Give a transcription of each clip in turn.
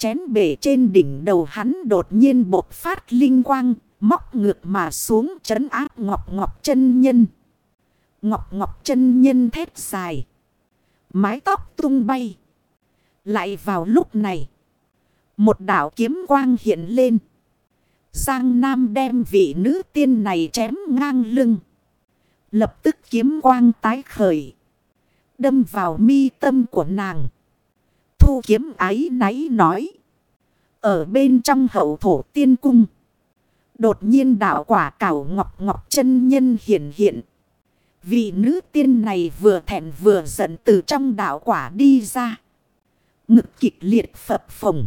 Chén bể trên đỉnh đầu hắn đột nhiên bột phát linh quang, móc ngược mà xuống chấn áp ngọc ngọc chân nhân. Ngọc ngọc chân nhân thét dài. Mái tóc tung bay. Lại vào lúc này. Một đảo kiếm quang hiện lên. Giang Nam đem vị nữ tiên này chém ngang lưng. Lập tức kiếm quang tái khởi. Đâm vào mi tâm của nàng. Thu kiếm ái náy nói. Ở bên trong hậu thổ tiên cung. Đột nhiên đạo quả cảo ngọc ngọc chân nhân hiện hiện. Vị nữ tiên này vừa thẹn vừa giận từ trong đạo quả đi ra. Ngực kịch liệt phập phồng.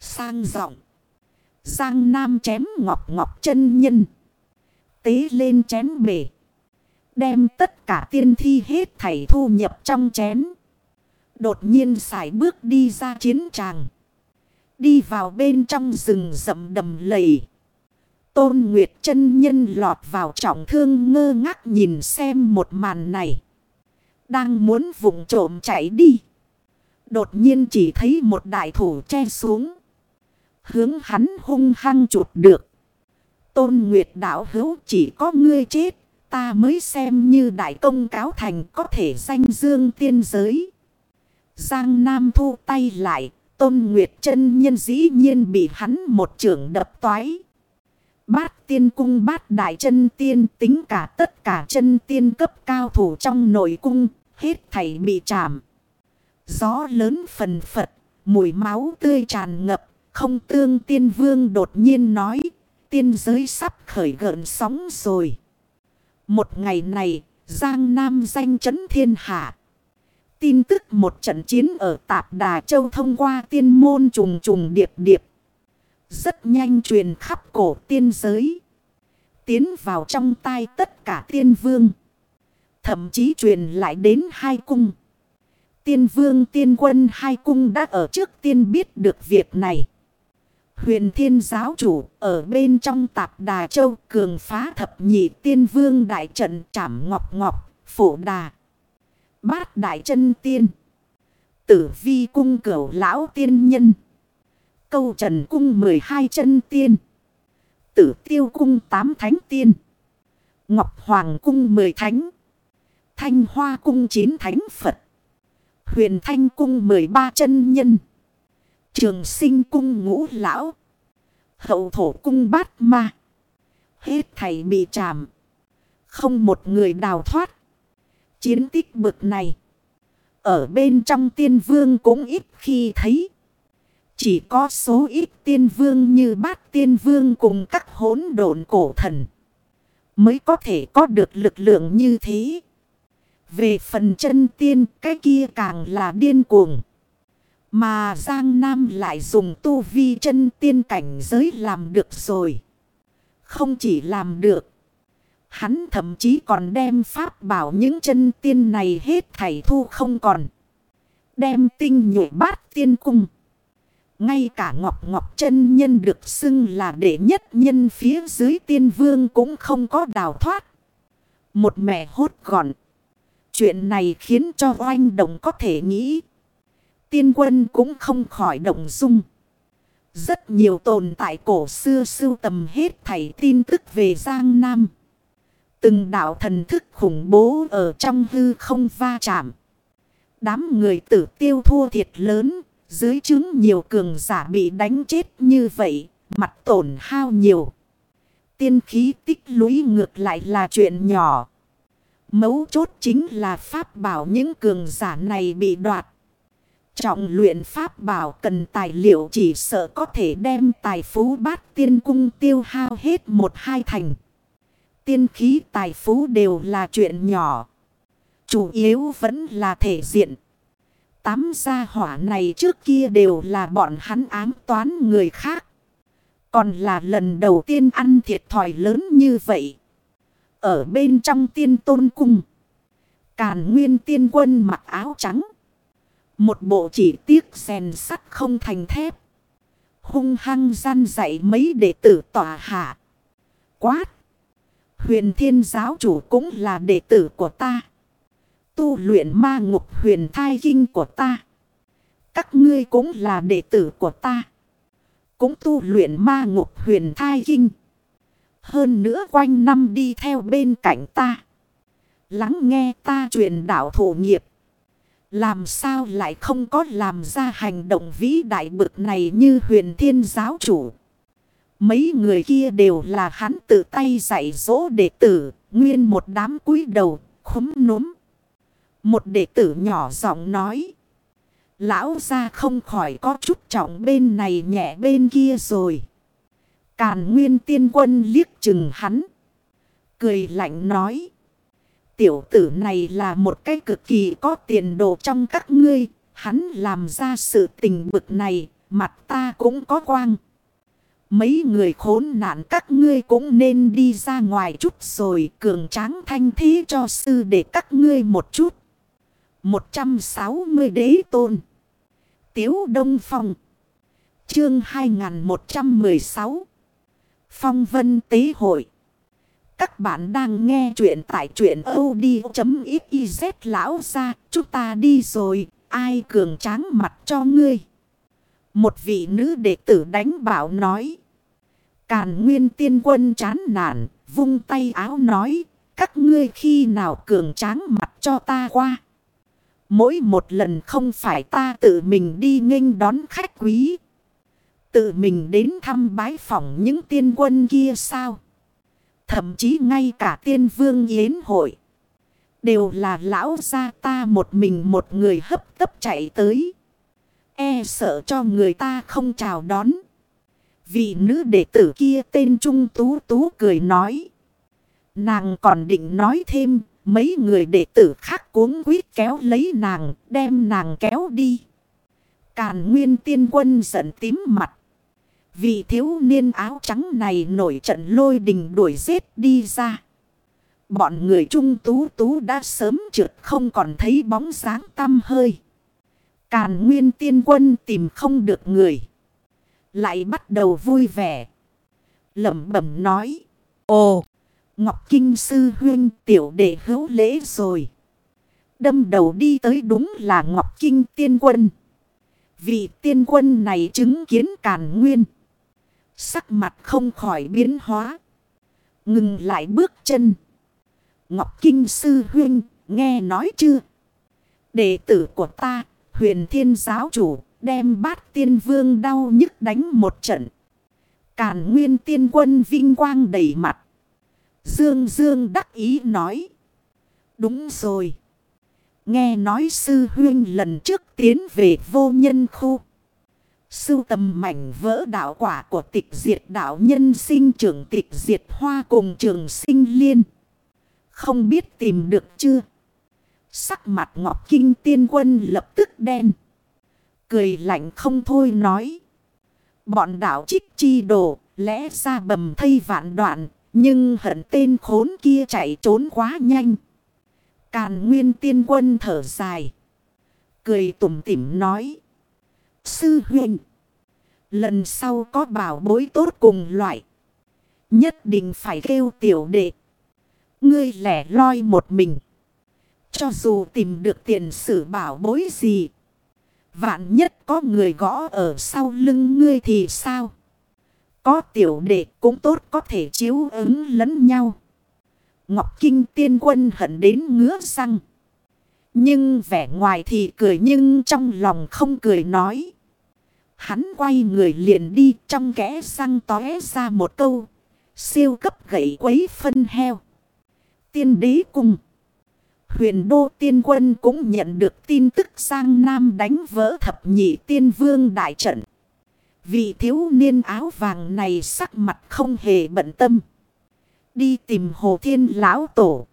Sang giọng. Giang Nam chém ngọc ngọc chân nhân. Tế lên chén bể. Đem tất cả tiên thi hết thảy thu nhập trong chén. Đột nhiên xài bước đi ra chiến tràng. Đi vào bên trong rừng rậm đầm lầy. Tôn Nguyệt chân nhân lọt vào trọng thương ngơ ngác nhìn xem một màn này. Đang muốn vùng trộm chạy đi. Đột nhiên chỉ thấy một đại thủ che xuống. Hướng hắn hung hăng chụp được. Tôn Nguyệt đảo hữu chỉ có ngươi chết. Ta mới xem như đại công cáo thành có thể danh dương tiên giới. Giang Nam thu tay lại. Tôn Nguyệt chân nhân dĩ nhiên bị hắn một trưởng đập toái. Bát tiên cung bát đại chân tiên tính cả tất cả chân tiên cấp cao thủ trong nội cung, hết thảy bị chạm. Gió lớn phần phật, mùi máu tươi tràn ngập, không tương tiên vương đột nhiên nói, tiên giới sắp khởi gợn sóng rồi. Một ngày này, Giang Nam danh chấn thiên hạ. Tin tức một trận chiến ở Tạp Đà Châu thông qua tiên môn trùng trùng điệp điệp. Rất nhanh truyền khắp cổ tiên giới. Tiến vào trong tay tất cả tiên vương. Thậm chí truyền lại đến hai cung. Tiên vương tiên quân hai cung đã ở trước tiên biết được việc này. Huyền thiên giáo chủ ở bên trong tạp đà châu cường phá thập nhị tiên vương đại trận trảm ngọc ngọc, phổ đà. Bát đại chân tiên. Tử vi cung cửu lão tiên nhân. Câu trần cung 12 chân tiên. Tử tiêu cung 8 thánh tiên. Ngọc Hoàng cung 10 thánh. Thanh Hoa cung 9 thánh Phật. Huyền Thanh cung 13 chân nhân. Trường sinh cung ngũ lão. Hậu thổ cung bát ma. Hết thầy bị chạm. Không một người đào thoát. Chiến tích bực này. Ở bên trong tiên vương cũng ít khi thấy. Chỉ có số ít tiên vương như bát tiên vương cùng các hỗn độn cổ thần. Mới có thể có được lực lượng như thế. Về phần chân tiên, cái kia càng là điên cuồng. Mà Giang Nam lại dùng tu vi chân tiên cảnh giới làm được rồi. Không chỉ làm được. Hắn thậm chí còn đem pháp bảo những chân tiên này hết thảy thu không còn. Đem tinh nhụy bát tiên cung. Ngay cả Ngọc Ngọc chân nhân được xưng là đệ nhất nhân phía dưới tiên vương cũng không có đào thoát. Một mẹ hốt gọn. Chuyện này khiến cho oanh động có thể nghĩ. Tiên quân cũng không khỏi động dung. Rất nhiều tồn tại cổ xưa sưu tầm hết thảy tin tức về Giang Nam. Từng đạo thần thức khủng bố ở trong hư không va chạm. Đám người tử tiêu thua thiệt lớn dưới chứng nhiều cường giả bị đánh chết như vậy, mặt tổn hao nhiều. Tiên khí tích lũy ngược lại là chuyện nhỏ. Mấu chốt chính là pháp bảo những cường giả này bị đoạt. Trọng luyện pháp bảo cần tài liệu chỉ sợ có thể đem tài phú bát tiên cung tiêu hao hết một hai thành. Tiên khí tài phú đều là chuyện nhỏ. Chủ yếu vẫn là thể diện. Tám gia hỏa này trước kia đều là bọn hắn ám toán người khác. Còn là lần đầu tiên ăn thiệt thòi lớn như vậy. Ở bên trong tiên tôn cung. Càn nguyên tiên quân mặc áo trắng. Một bộ chỉ tiếc rèn sắt không thành thép. Hung hăng gian dạy mấy đệ tử tỏa hạ. Quát. Huyền thiên giáo chủ cũng là đệ tử của ta tu luyện ma ngục huyền thai kinh của ta. Các ngươi cũng là đệ tử của ta. Cũng tu luyện ma ngục huyền thai kinh. Hơn nữa quanh năm đi theo bên cạnh ta. Lắng nghe ta truyền đạo thổ nghiệp. Làm sao lại không có làm ra hành động vĩ đại bực này như huyền thiên giáo chủ. Mấy người kia đều là hắn tự tay dạy dỗ đệ tử, nguyên một đám cúi đầu, khúm núm. Một đệ tử nhỏ giọng nói. Lão ra không khỏi có chút trọng bên này nhẹ bên kia rồi. Càn nguyên tiên quân liếc chừng hắn. Cười lạnh nói. Tiểu tử này là một cái cực kỳ có tiền đồ trong các ngươi. Hắn làm ra sự tình bực này, mặt ta cũng có quang. Mấy người khốn nạn các ngươi cũng nên đi ra ngoài chút rồi cường tráng thanh thế cho sư để các ngươi một chút. 160 đế tôn. Tiếu Đông Phong. Chương 2116. Phong Vân Tế Hội. Các bạn đang nghe chuyện tại chuyện od.xyz lão ra. Chúng ta đi rồi. Ai cường tráng mặt cho ngươi. Một vị nữ đệ tử đánh bảo nói. Càn nguyên tiên quân chán nản. Vung tay áo nói. Các ngươi khi nào cường tráng mặt cho ta qua. Mỗi một lần không phải ta tự mình đi nghênh đón khách quý. Tự mình đến thăm bái phỏng những tiên quân kia sao? Thậm chí ngay cả tiên vương yến hội. Đều là lão gia ta một mình một người hấp tấp chạy tới. E sợ cho người ta không chào đón. Vị nữ đệ tử kia tên Trung Tú Tú cười nói. Nàng còn định nói thêm Mấy người đệ tử khác cuống quýt kéo lấy nàng, đem nàng kéo đi. Càn nguyên tiên quân giận tím mặt. Vị thiếu niên áo trắng này nổi trận lôi đình đuổi giết đi ra. Bọn người trung tú tú đã sớm trượt không còn thấy bóng sáng tăm hơi. Càn nguyên tiên quân tìm không được người. Lại bắt đầu vui vẻ. Lẩm bẩm nói. Ồ! Ngọc Kinh Sư Huyên tiểu đệ hữu lễ rồi. Đâm đầu đi tới đúng là Ngọc Kinh Tiên Quân. Vị tiên quân này chứng kiến càn nguyên. Sắc mặt không khỏi biến hóa. Ngừng lại bước chân. Ngọc Kinh Sư Huyên nghe nói chưa? Đệ tử của ta, huyền thiên giáo chủ, đem bát tiên vương đau nhức đánh một trận. Càn nguyên tiên quân vinh quang đầy mặt. Dương Dương đắc ý nói. Đúng rồi. Nghe nói sư huyên lần trước tiến về vô nhân khu. Sưu tầm mảnh vỡ đạo quả của tịch diệt đạo nhân sinh trưởng tịch diệt hoa cùng trường sinh liên. Không biết tìm được chưa? Sắc mặt ngọc kinh tiên quân lập tức đen. Cười lạnh không thôi nói. Bọn đạo trích chi đồ, lẽ ra bầm thây vạn đoạn, nhưng hận tên khốn kia chạy trốn quá nhanh. Càn nguyên tiên quân thở dài. Cười tủm tỉm nói. Sư huynh. Lần sau có bảo bối tốt cùng loại. Nhất định phải kêu tiểu đệ. Ngươi lẻ loi một mình. Cho dù tìm được tiền sử bảo bối gì. Vạn nhất có người gõ ở sau lưng ngươi thì sao? Có tiểu đệ cũng tốt có thể chiếu ứng lẫn nhau. Ngọc Kinh tiên quân hận đến ngứa răng. Nhưng vẻ ngoài thì cười nhưng trong lòng không cười nói. Hắn quay người liền đi trong kẽ răng tóe ra một câu. Siêu cấp gậy quấy phân heo. Tiên đế cùng. Huyền đô tiên quân cũng nhận được tin tức sang Nam đánh vỡ thập nhị tiên vương đại trận. Vị thiếu niên áo vàng này sắc mặt không hề bận tâm. Đi tìm Hồ Thiên Lão Tổ.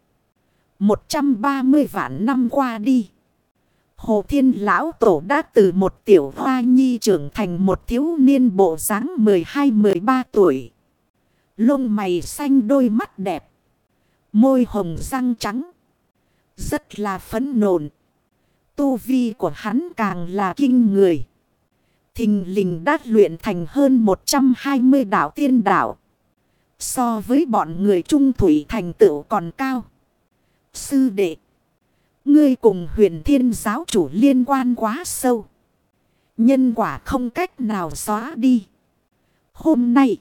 130 vạn năm qua đi. Hồ Thiên Lão Tổ đã từ một tiểu hoa nhi trưởng thành một thiếu niên bộ dáng 12-13 tuổi. Lông mày xanh đôi mắt đẹp. Môi hồng răng trắng. Rất là phấn nộn. Tu vi của hắn càng là kinh người. Thình lình đã luyện thành hơn 120 đảo tiên đảo. So với bọn người trung thủy thành tựu còn cao. Sư đệ. Ngươi cùng huyền thiên giáo chủ liên quan quá sâu. Nhân quả không cách nào xóa đi. Hôm nay.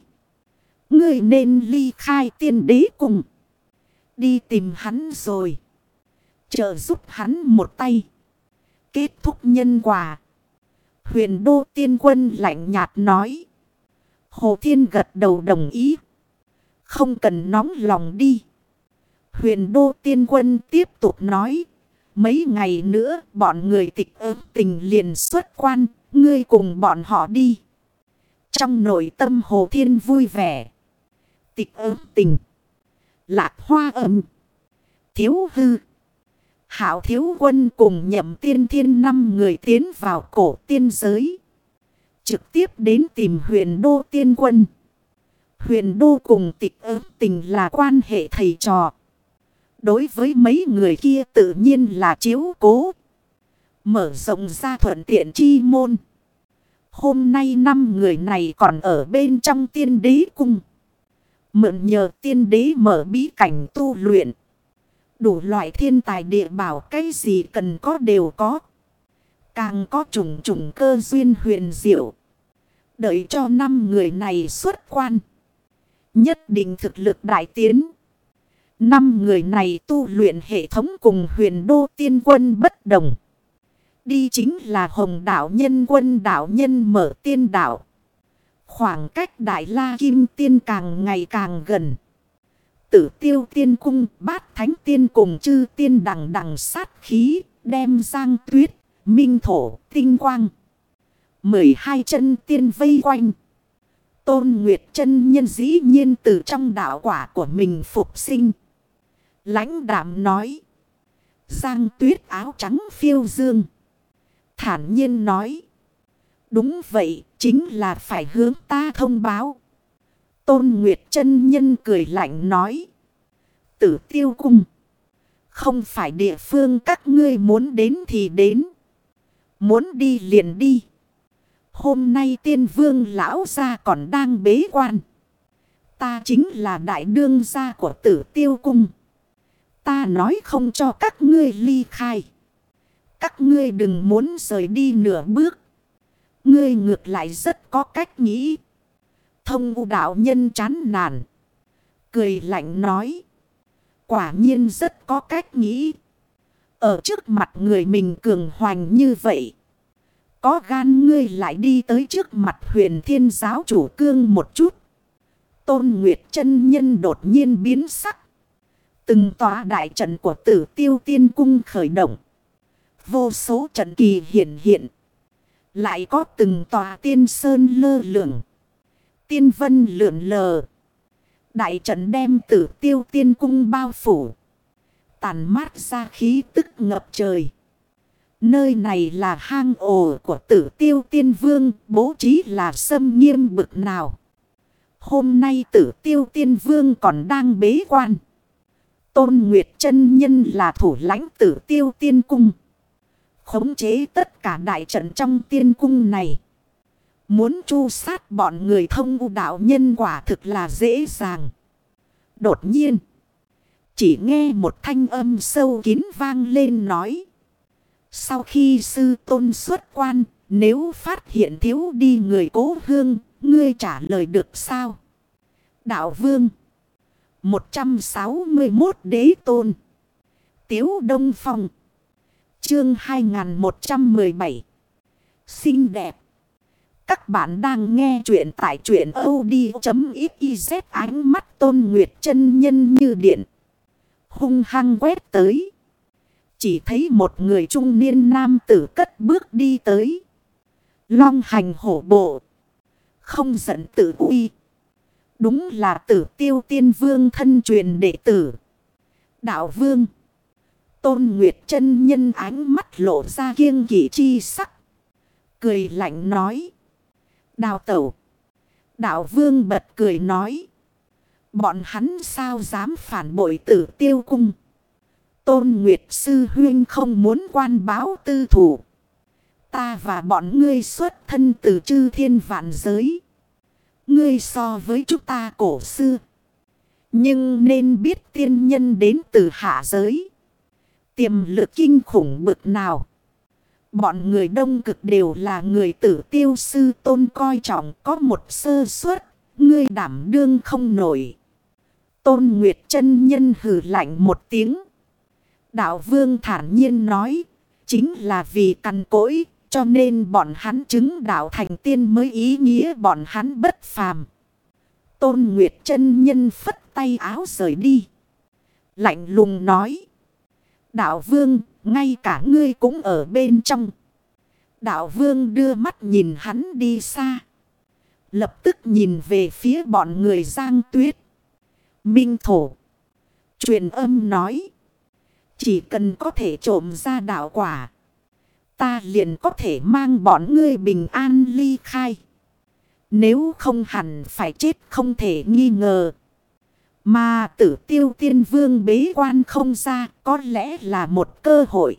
Ngươi nên ly khai tiên đế cùng. Đi tìm hắn rồi. Trợ giúp hắn một tay. Kết thúc nhân quả. Huyền đô tiên quân lạnh nhạt nói. Hồ Thiên gật đầu đồng ý. Không cần nóng lòng đi. Huyền đô tiên quân tiếp tục nói. Mấy ngày nữa, bọn người tịch ớt tình liền xuất quan. Ngươi cùng bọn họ đi. Trong nội tâm Hồ Thiên vui vẻ. Tịch ớt tình. Lạc hoa âm. Thiếu hư. Hảo thiếu quân cùng nhậm tiên thiên năm người tiến vào cổ tiên giới. Trực tiếp đến tìm huyền đô tiên quân. Huyền đô cùng tịch ớt tình là quan hệ thầy trò. Đối với mấy người kia tự nhiên là chiếu cố. Mở rộng ra thuận tiện chi môn. Hôm nay năm người này còn ở bên trong tiên đế cung. Mượn nhờ tiên đế mở bí cảnh tu luyện. Đủ loại thiên tài địa bảo cái gì cần có đều có. Càng có trùng trùng cơ duyên huyền diệu. Đợi cho năm người này xuất quan. Nhất định thực lực đại tiến. Năm người này tu luyện hệ thống cùng huyền đô tiên quân bất đồng. Đi chính là hồng đạo nhân quân đạo nhân mở tiên đạo. Khoảng cách đại la kim tiên càng ngày càng gần. Tử tiêu tiên cung bát thánh tiên cùng chư tiên đằng đằng sát khí đem giang tuyết, minh thổ, tinh quang. mười hai chân tiên vây quanh. Tôn Nguyệt chân nhân dĩ nhiên từ trong đạo quả của mình phục sinh. lãnh đạm nói. Giang tuyết áo trắng phiêu dương. Thản nhiên nói. Đúng vậy, chính là phải hướng ta thông báo. Tôn Nguyệt chân nhân cười lạnh nói. Tử tiêu cung. Không phải địa phương các ngươi muốn đến thì đến. Muốn đi liền đi. Hôm nay tiên vương lão gia còn đang bế quan. Ta chính là đại đương gia của tử tiêu cung. Ta nói không cho các ngươi ly khai. Các ngươi đừng muốn rời đi nửa bước. Ngươi ngược lại rất có cách nghĩ. Thông u đạo nhân chán nản. Cười lạnh nói. Quả nhiên rất có cách nghĩ. Ở trước mặt người mình cường hoành như vậy. Có gan ngươi lại đi tới trước mặt huyền thiên giáo chủ cương một chút. Tôn Nguyệt chân nhân đột nhiên biến sắc. Từng tòa đại trận của tử tiêu tiên cung khởi động. Vô số trận kỳ hiện hiện. Lại có từng tòa tiên sơn lơ lửng. Tiên vân lượn lờ. Đại trận đem tử tiêu tiên cung bao phủ. Tàn mát ra khí tức ngập trời. Nơi này là hang ổ của tử tiêu tiên vương, bố trí là sâm nghiêm bực nào. Hôm nay tử tiêu tiên vương còn đang bế quan. Tôn Nguyệt chân Nhân là thủ lãnh tử tiêu tiên cung. Khống chế tất cả đại trận trong tiên cung này. Muốn chu sát bọn người thông u đạo nhân quả thực là dễ dàng. Đột nhiên. Chỉ nghe một thanh âm sâu kín vang lên nói. Sau khi sư tôn xuất quan, nếu phát hiện thiếu đi người cố hương, ngươi trả lời được sao? Đạo vương. 161 đế tôn. Tiếu Đông Phong. Chương 2117. Xinh đẹp. Các bạn đang nghe chuyện tại chuyện od.xyz ánh mắt tôn nguyệt chân nhân như điện. Hung hăng quét tới. Chỉ thấy một người trung niên nam tử cất bước đi tới. Long hành hổ bộ. Không giận tự uy. Đúng là tử tiêu tiên vương thân truyền đệ tử. Đạo vương. Tôn Nguyệt chân nhân ánh mắt lộ ra kiêng kỵ chi sắc. Cười lạnh nói. Đào tẩu. Đạo vương bật cười nói. Bọn hắn sao dám phản bội tử tiêu cung. Tôn Nguyệt Sư Huyên không muốn quan báo tư thủ. Ta và bọn ngươi xuất thân từ chư thiên vạn giới. Ngươi so với chúng ta cổ xưa. Nhưng nên biết tiên nhân đến từ hạ giới. Tiềm lực kinh khủng bực nào. Bọn người đông cực đều là người tử tiêu sư tôn coi trọng có một sơ suất, ngươi đảm đương không nổi. Tôn Nguyệt chân nhân hử lạnh một tiếng. Đạo vương thản nhiên nói, chính là vì căn cỗi, cho nên bọn hắn chứng đạo thành tiên mới ý nghĩa bọn hắn bất phàm. Tôn Nguyệt chân nhân phất tay áo rời đi. Lạnh lùng nói. Đạo vương, ngay cả ngươi cũng ở bên trong. Đạo vương đưa mắt nhìn hắn đi xa. Lập tức nhìn về phía bọn người giang tuyết. Minh thổ. Truyền âm nói. Chỉ cần có thể trộm ra đạo quả. Ta liền có thể mang bọn ngươi bình an ly khai. Nếu không hẳn phải chết không thể nghi ngờ. Mà tử tiêu tiên vương bế quan không ra có lẽ là một cơ hội.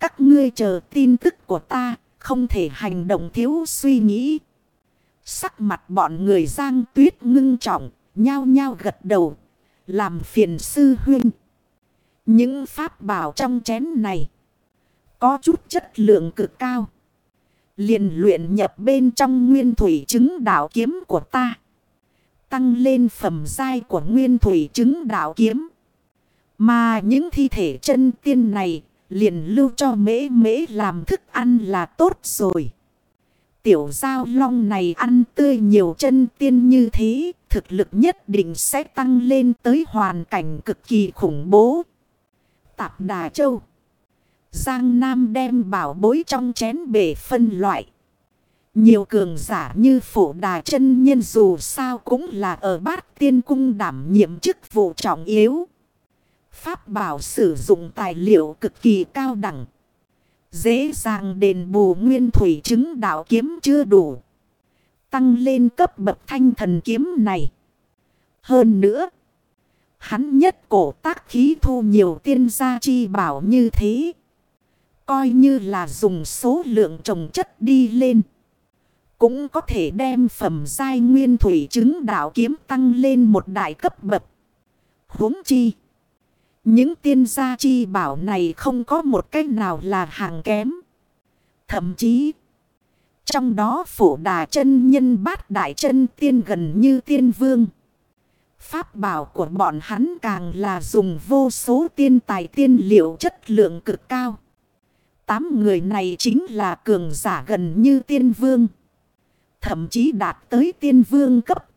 Các ngươi chờ tin tức của ta không thể hành động thiếu suy nghĩ. Sắc mặt bọn người giang tuyết ngưng trọng, nhao nhao gật đầu, làm phiền sư huynh. Những pháp bảo trong chén này có chút chất lượng cực cao. liền luyện nhập bên trong nguyên thủy chứng đạo kiếm của ta. Tăng lên phẩm giai của nguyên thủy chứng đạo kiếm. Mà những thi thể chân tiên này liền lưu cho mễ mễ làm thức ăn là tốt rồi. Tiểu giao long này ăn tươi nhiều chân tiên như thế, thực lực nhất định sẽ tăng lên tới hoàn cảnh cực kỳ khủng bố. Tạp Đà Châu Giang Nam đem bảo bối trong chén bể phân loại. Nhiều cường giả như phổ đà chân nhân dù sao cũng là ở bát tiên cung đảm nhiệm chức vụ trọng yếu. Pháp bảo sử dụng tài liệu cực kỳ cao đẳng. Dễ dàng đền bù nguyên thủy chứng đạo kiếm chưa đủ. Tăng lên cấp bậc thanh thần kiếm này. Hơn nữa. Hắn nhất cổ tác khí thu nhiều tiên gia chi bảo như thế. Coi như là dùng số lượng trồng chất đi lên. Cũng có thể đem phẩm giai nguyên thủy chứng đạo kiếm tăng lên một đại cấp bậc. huống chi. Những tiên gia chi bảo này không có một cách nào là hàng kém. Thậm chí. Trong đó phổ đà chân nhân bát đại chân tiên gần như tiên vương. Pháp bảo của bọn hắn càng là dùng vô số tiên tài tiên liệu chất lượng cực cao. Tám người này chính là cường giả gần như tiên vương. Thậm chí đạt tới tiên vương cấp.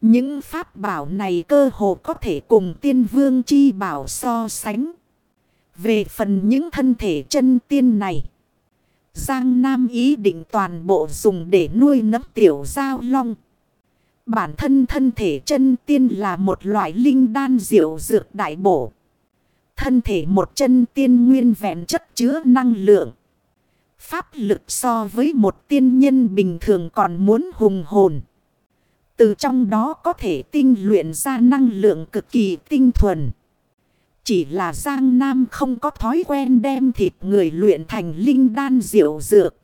Những pháp bảo này cơ hồ có thể cùng tiên vương chi bảo so sánh. Về phần những thân thể chân tiên này. Giang Nam ý định toàn bộ dùng để nuôi nấng tiểu giao long. Bản thân thân thể chân tiên là một loại linh đan diệu dược đại bổ. Thân thể một chân tiên nguyên vẹn chất chứa năng lượng. Pháp lực so với một tiên nhân bình thường còn muốn hùng hồn. Từ trong đó có thể tinh luyện ra năng lượng cực kỳ tinh thuần. Chỉ là Giang Nam không có thói quen đem thịt người luyện thành linh đan diệu dược.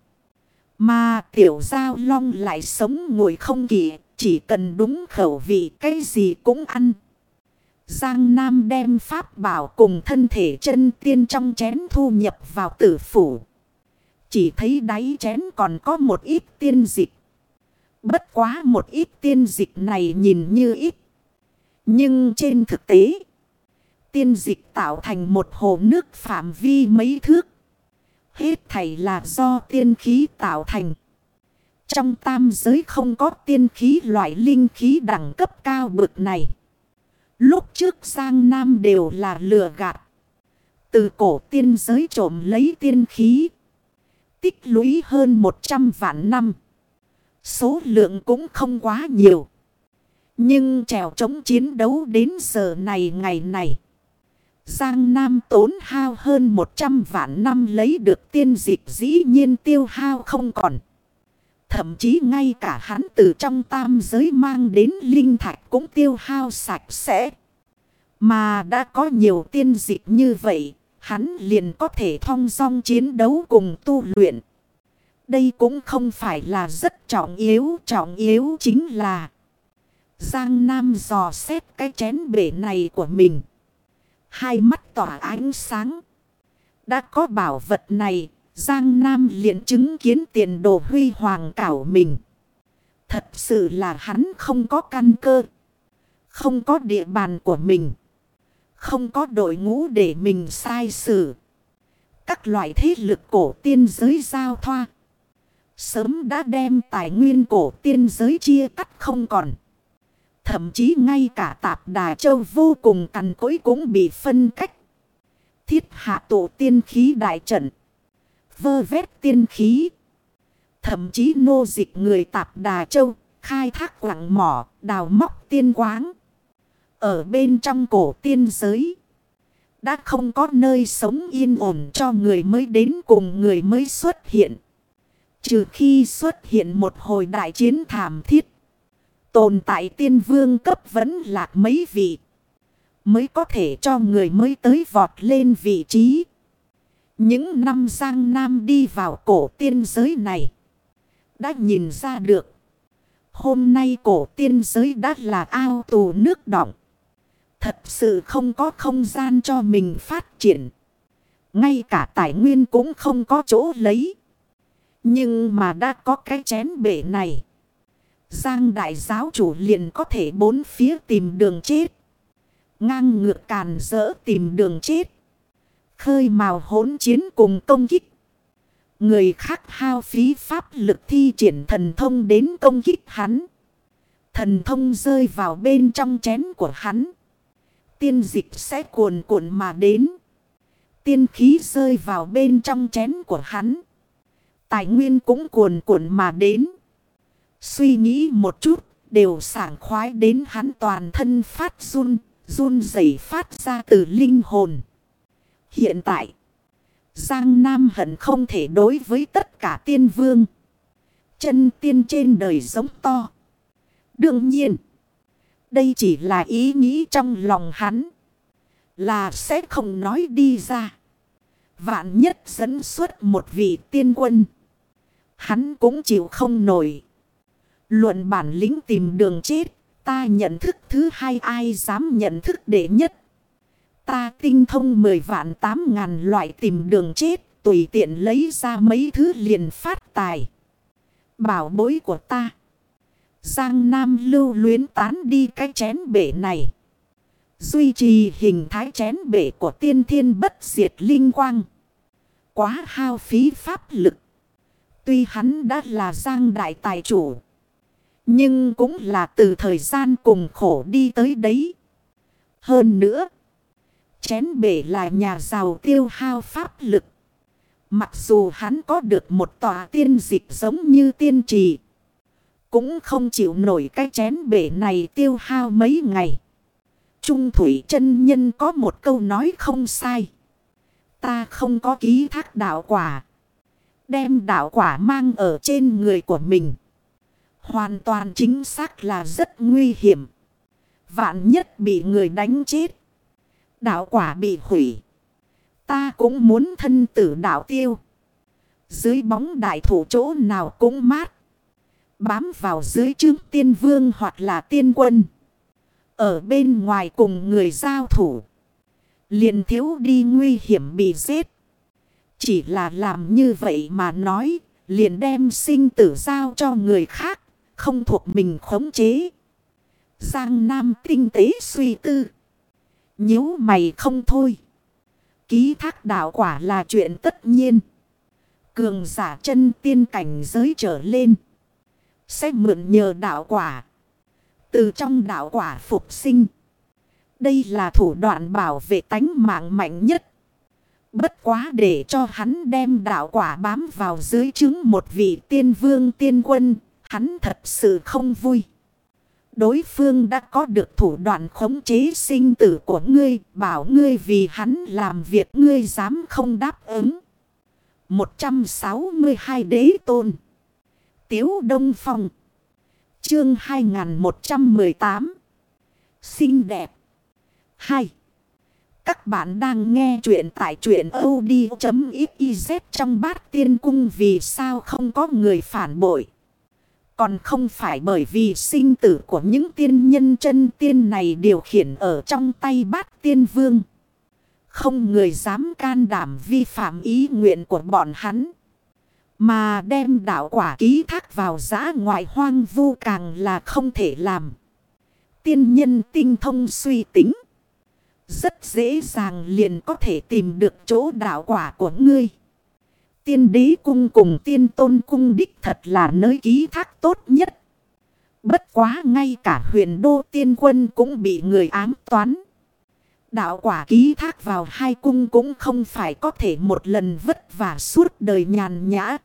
Mà tiểu giao long lại sống ngồi không kỳ, chỉ cần đúng khẩu vị cái gì cũng ăn. Giang Nam đem pháp bảo cùng thân thể chân tiên trong chén thu nhập vào tử phủ. Chỉ thấy đáy chén còn có một ít tiên dịch. Bất quá một ít tiên dịch này nhìn như ít. Nhưng trên thực tế, tiên dịch tạo thành một hồ nước phạm vi mấy thước. Hết thảy là do tiên khí tạo thành. Trong tam giới không có tiên khí loại linh khí đẳng cấp cao bực này. Lúc trước sang Nam đều là lừa gạt. Từ cổ tiên giới trộm lấy tiên khí. Tích lũy hơn 100 vạn năm. Số lượng cũng không quá nhiều. Nhưng trèo chống chiến đấu đến giờ này ngày này. Giang Nam tốn hao hơn 100 vạn năm lấy được tiên dịch dĩ nhiên tiêu hao không còn. Thậm chí ngay cả hắn từ trong tam giới mang đến linh thạch cũng tiêu hao sạch sẽ. Mà đã có nhiều tiên dịch như vậy, hắn liền có thể thong song chiến đấu cùng tu luyện. Đây cũng không phải là rất trọng yếu, trọng yếu chính là Giang Nam dò xét cái chén bể này của mình. Hai mắt tỏa ánh sáng. Đã có bảo vật này, Giang Nam liền chứng kiến tiền đồ huy hoàng cảo mình. Thật sự là hắn không có căn cơ. Không có địa bàn của mình. Không có đội ngũ để mình sai xử. Các loại thế lực cổ tiên giới giao thoa. Sớm đã đem tài nguyên cổ tiên giới chia cắt không còn. Thậm chí ngay cả tạp đà châu vô cùng cằn cối cũng bị phân cách. Thiết hạ tổ tiên khí đại trận. Vơ vét tiên khí. Thậm chí nô dịch người tạp đà châu. Khai thác quặng mỏ, đào móc tiên quáng. Ở bên trong cổ tiên giới. Đã không có nơi sống yên ổn cho người mới đến cùng người mới xuất hiện. Trừ khi xuất hiện một hồi đại chiến thảm thiết. Tồn tại tiên vương cấp vẫn lạc mấy vị. Mới có thể cho người mới tới vọt lên vị trí. Những năm Giang Nam đi vào cổ tiên giới này. Đã nhìn ra được. Hôm nay cổ tiên giới đã là ao tù nước đọng. Thật sự không có không gian cho mình phát triển. Ngay cả tài nguyên cũng không có chỗ lấy. Nhưng mà đã có cái chén bể này. Giang đại giáo chủ liền có thể bốn phía tìm đường chết. Ngang ngược càn rỡ tìm đường chết. Khơi màu hỗn chiến cùng công kích. Người khác hao phí pháp lực thi triển thần thông đến công kích hắn. Thần thông rơi vào bên trong chén của hắn. Tiên dịch sẽ cuồn cuộn mà đến. Tiên khí rơi vào bên trong chén của hắn. Tài nguyên cũng cuồn cuộn mà đến. Suy nghĩ một chút, đều sảng khoái đến hắn toàn thân phát run, run rẩy phát ra từ linh hồn. Hiện tại, Giang Nam hận không thể đối với tất cả tiên vương. Chân tiên trên đời giống to. Đương nhiên, đây chỉ là ý nghĩ trong lòng hắn. Là sẽ không nói đi ra. Vạn nhất dẫn xuất một vị tiên quân. Hắn cũng chịu không nổi. Luận bản lĩnh tìm đường chết. Ta nhận thức thứ hai ai dám nhận thức đệ nhất. Ta tinh thông mười vạn tám ngàn loại tìm đường chết. Tùy tiện lấy ra mấy thứ liền phát tài. Bảo bối của ta. Giang Nam lưu luyến tán đi cái chén bể này. Duy trì hình thái chén bể của tiên thiên bất diệt linh quang. Quá hao phí pháp lực. Tuy hắn đã là giang đại tài chủ. Nhưng cũng là từ thời gian cùng khổ đi tới đấy. Hơn nữa. Chén bể là nhà giàu tiêu hao pháp lực. Mặc dù hắn có được một tòa tiên dịch giống như tiên trì. Cũng không chịu nổi cái chén bể này tiêu hao mấy ngày. Trung Thủy chân Nhân có một câu nói không sai. Ta không có ký thác đạo quả. Đem đạo quả mang ở trên người của mình. Hoàn toàn chính xác là rất nguy hiểm. Vạn nhất bị người đánh chết. Đạo quả bị hủy. Ta cũng muốn thân tử đạo tiêu. Dưới bóng đại thủ chỗ nào cũng mát. Bám vào dưới chương tiên vương hoặc là tiên quân. Ở bên ngoài cùng người giao thủ. Liền thiếu đi nguy hiểm bị giết. Chỉ là làm như vậy mà nói. Liền đem sinh tử giao cho người khác. Không thuộc mình khống chế. Giang Nam tinh tế suy tư. nhíu mày không thôi. Ký thác đạo quả là chuyện tất nhiên. Cường giả chân tiên cảnh giới trở lên. Sẽ mượn nhờ đạo quả. Từ trong đạo quả phục sinh. Đây là thủ đoạn bảo vệ tánh mạng mạnh nhất. Bất quá để cho hắn đem đạo quả bám vào dưới chứng một vị tiên vương tiên quân. Hắn thật sự không vui. Đối phương đã có được thủ đoạn khống chế sinh tử của ngươi. Bảo ngươi vì hắn làm việc ngươi dám không đáp ứng. 162 đế tôn. Tiếu Đông Phong. Chương 2118. Xinh đẹp. 2. Các bạn đang nghe chuyện tại chuyện od.xyz trong bát tiên cung vì sao không có người phản bội. Còn không phải bởi vì sinh tử của những tiên nhân chân tiên này điều khiển ở trong tay bát tiên vương. Không người dám can đảm vi phạm ý nguyện của bọn hắn. Mà đem đạo quả ký thác vào giã ngoại hoang vu càng là không thể làm. Tiên nhân tinh thông suy tính. Rất dễ dàng liền có thể tìm được chỗ đạo quả của ngươi. Tiên đế cung cùng tiên tôn cung đích thật là nơi ký thác tốt nhất. Bất quá ngay cả huyền đô tiên quân cũng bị người ám toán. Đạo quả ký thác vào hai cung cũng không phải có thể một lần vất vả suốt đời nhàn nhã.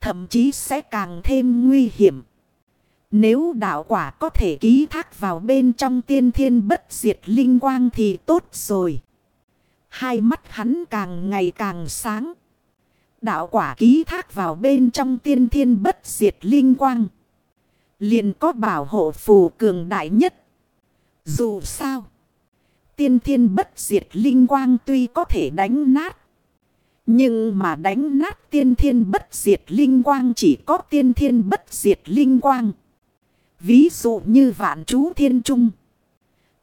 Thậm chí sẽ càng thêm nguy hiểm. Nếu đạo quả có thể ký thác vào bên trong tiên thiên bất diệt linh quang thì tốt rồi. Hai mắt hắn càng ngày càng sáng. Đạo quả ký thác vào bên trong tiên thiên bất diệt linh quang. Liền có bảo hộ phù cường đại nhất. Dù sao. Tiên thiên bất diệt linh quang tuy có thể đánh nát. Nhưng mà đánh nát tiên thiên bất diệt linh quang chỉ có tiên thiên bất diệt linh quang. Ví dụ như vạn chú thiên trung.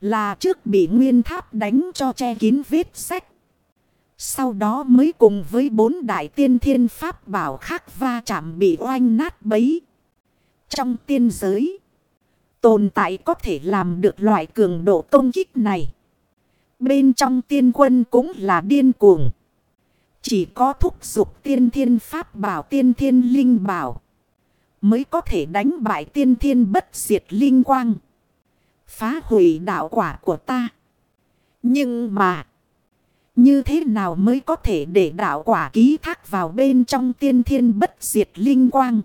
Là trước bị nguyên tháp đánh cho che kín vết sách. Sau đó mới cùng với bốn đại tiên thiên pháp bảo khác va chạm bị oanh nát bấy. Trong tiên giới, tồn tại có thể làm được loại cường độ công kích này. Bên trong tiên quân cũng là điên cuồng. Chỉ có thúc dục tiên thiên pháp bảo, tiên thiên linh bảo. Mới có thể đánh bại tiên thiên bất diệt linh quang. Phá hủy đạo quả của ta. Nhưng mà. Như thế nào mới có thể để đạo quả ký thác vào bên trong tiên thiên bất diệt linh quang.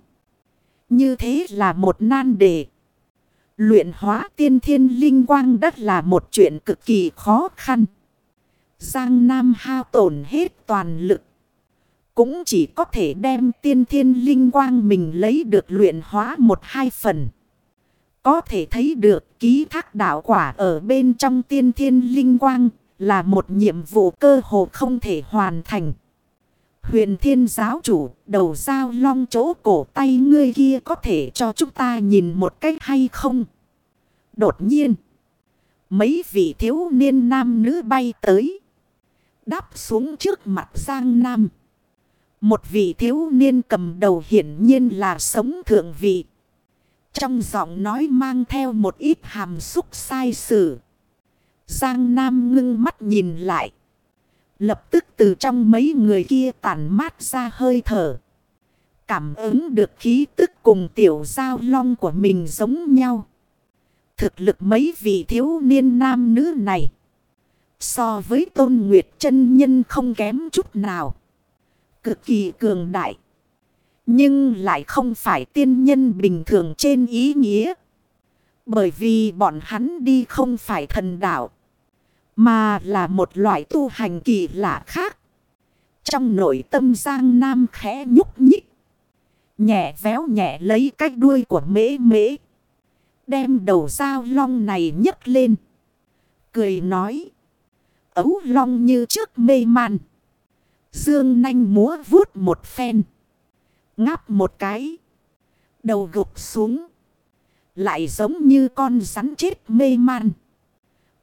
Như thế là một nan đề. Luyện hóa tiên thiên linh quang đất là một chuyện cực kỳ khó khăn. Giang Nam hao tổn hết toàn lực. Cũng chỉ có thể đem tiên thiên linh quang mình lấy được luyện hóa một hai phần. Có thể thấy được ký thác đạo quả ở bên trong tiên thiên linh quang là một nhiệm vụ cơ hồ không thể hoàn thành. Huyền thiên giáo chủ đầu dao long chỗ cổ tay ngươi kia có thể cho chúng ta nhìn một cách hay không? Đột nhiên, mấy vị thiếu niên nam nữ bay tới. Đáp xuống trước mặt Giang Nam. Một vị thiếu niên cầm đầu hiển nhiên là sống thượng vị. Trong giọng nói mang theo một ít hàm xúc sai sử. Giang Nam ngưng mắt nhìn lại. Lập tức từ trong mấy người kia tản mát ra hơi thở. Cảm ứng được khí tức cùng tiểu giao long của mình giống nhau. Thực lực mấy vị thiếu niên nam nữ này. So với tôn nguyệt chân nhân không kém chút nào. Cực kỳ cường đại. Nhưng lại không phải tiên nhân bình thường trên ý nghĩa. Bởi vì bọn hắn đi không phải thần đạo. Mà là một loại tu hành kỳ lạ khác. Trong nội tâm Giang Nam khẽ nhúc nhích. Nhẹ véo nhẹ lấy cái đuôi của mễ mễ. Đem đầu dao long này nhấc lên. Cười nói. Ấu long như trước mê man. Dương nanh múa vuốt một phen. Ngáp một cái. Đầu gục xuống. Lại giống như con rắn chết mê man.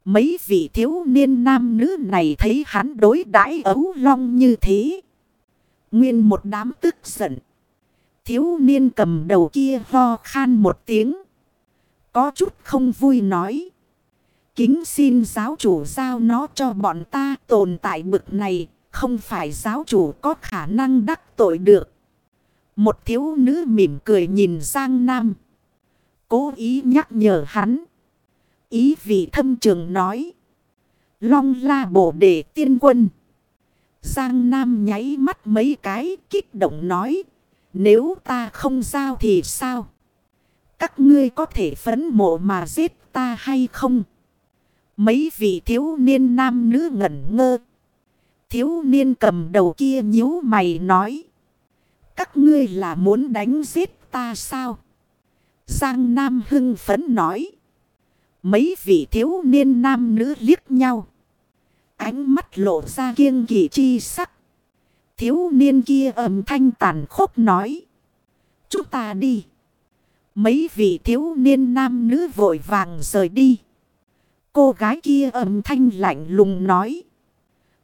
Mấy vị thiếu niên nam nữ này thấy hắn đối đãi ấu long như thế. Nguyên một đám tức giận. Thiếu niên cầm đầu kia ho khan một tiếng. Có chút không vui nói. Kính xin giáo chủ giao nó cho bọn ta tồn tại bực này. Không phải giáo chủ có khả năng đắc tội được. Một thiếu nữ mỉm cười nhìn Giang Nam. Cố ý nhắc nhở hắn. Ý vị thâm trường nói. Long la bổ đề tiên quân. Giang Nam nháy mắt mấy cái kích động nói. Nếu ta không giao thì sao? Các ngươi có thể phấn mộ mà giết ta hay không? Mấy vị thiếu niên nam nữ ngẩn ngơ. Thiếu niên cầm đầu kia nhíu mày nói. Các ngươi là muốn đánh giết ta sao? Giang Nam hưng phấn nói. Mấy vị thiếu niên nam nữ liếc nhau. Ánh mắt lộ ra kiêng kỳ chi sắc. Thiếu niên kia âm thanh tàn khốc nói. Chúng ta đi. Mấy vị thiếu niên nam nữ vội vàng rời đi. Cô gái kia âm thanh lạnh lùng nói.